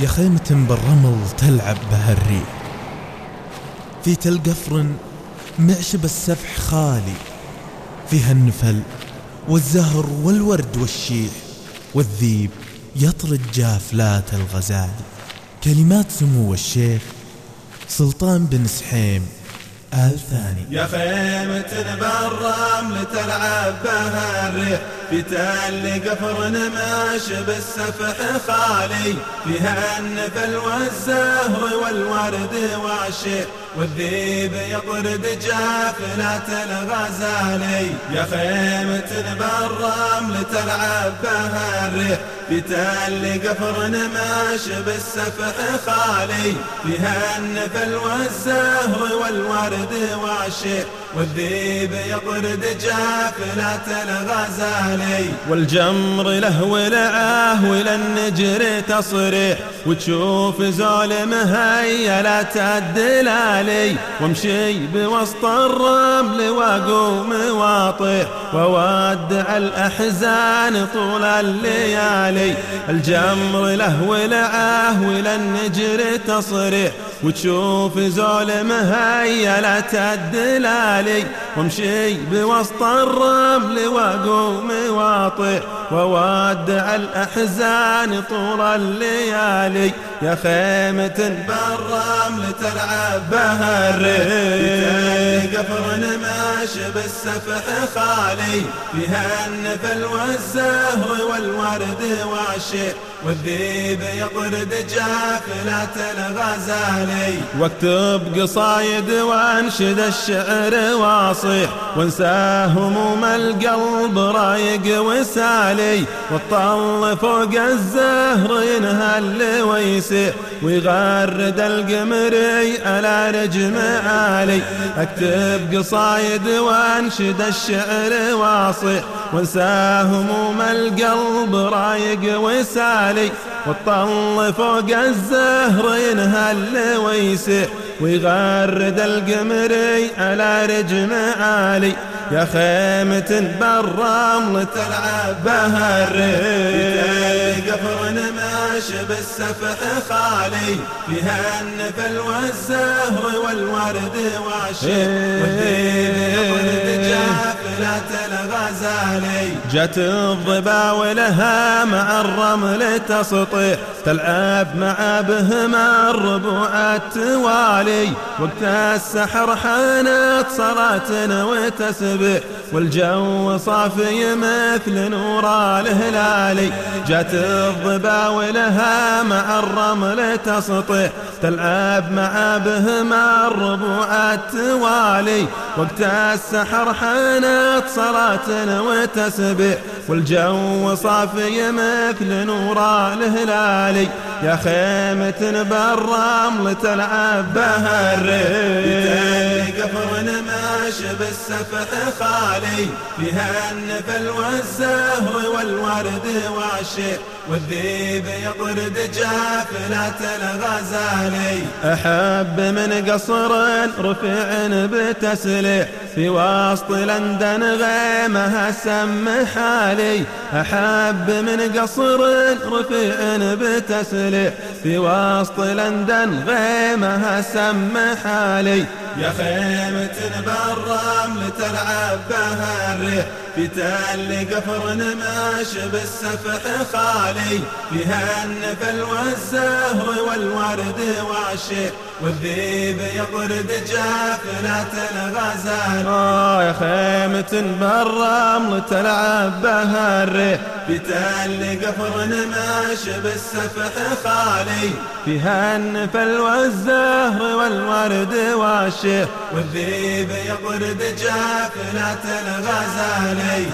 يا خيمة بالرمل تلعب بها الريح. في تل قفر معشب السفح خالي فيها النفل والزهر والورد والشيح والذيب يطرد جافلات الغزال. كلمات سمو الشيخ سلطان بن سحيم آل ثاني. يا خيمة بالرمل تلعب بها الريح في تل قفر نماش بالسفح خالي. فيها النفل والزهر والورد والشيء والذيب يطرد جافلات الغزالي. يا خيمة بالرمل تلعب بها الريح في تل قفر نماش بالسفح خالي. فيها النفل والزهر والورد والشيء والذيب يطرد جافلات الغزالي. والجمر له ولعاه وللنجر تصريح وتشوف زول مهيلة الدلالي وامشي بوسط الرمل وأقوم واطيح وودع الأحزان طول الليالي. الجمر له ولعاه وللنجر تصريح. وتشوف زول مهيلة الدلالي وامشي بوسط الرمل وأقوم واطيح وودع الأحزان طول الليالي. يا خيمة بالرمل تلعب بها الريح قفر نماش بالسفح خالي. فيها النفل والزهر والورد والشيء والذيب يطرد جافلات الغزالي واكتب قصايد وانشد الشعر واصيح وانسى هموم القلب رايق وسالي والطل فوق الزهر ينهل ويسيح ويغرد القمري على رجم عالي اكتب قصايد وانشد الشعر واصيح وانسى هموم القلب رايق وسالي والطل فوق الزهر ينهل ويسيح ويغرد القمري على رجم عالي. يا خيمة بالرمل تلعب بها الريح قفر نماش بالسفح خالي. فيها النفل والزهر والورد والشيء والذيب يطرد جافلات الغزالي جت الضبا ولها مع الرمل تسطيح تلعب مع بهما الربوع التوالي وقت السحر حانت صلاة وتسبح والجو صافي مثل نور الهلالي. جت الضبا ولها مع الرمل تسطيح تلعب مع بهما الربوع التوالي وقت السحر حانت صلاة وتسبح والجو صافي مثل نور الهلالي يا خيمة بالرمل تلعب بها الريح قفر نماش بالسفح خالي. فيها النفل والزهر والورد والشيء والذيب يطرد جافلات الغزالي. أحب من قصر رفيع بتسليح. في وسط لندن غيمها سم حالي أحب من قصر رفيع بتسليح. في وسط لندن غيمها سم حالي. يا خيمة بالرمل تلعب بها الريح في تل قفر نماش بالسفح خالي. فيها النفل والزهر والورد والشيء والذيب يطرد جافلات الغزال يا خيمة بالرمل تلعب بها الريح في تل قفر نماش بالسفح خالي. فيها النفل والزهر والورد والشيخ والذيب يطرد جافلات الغزالي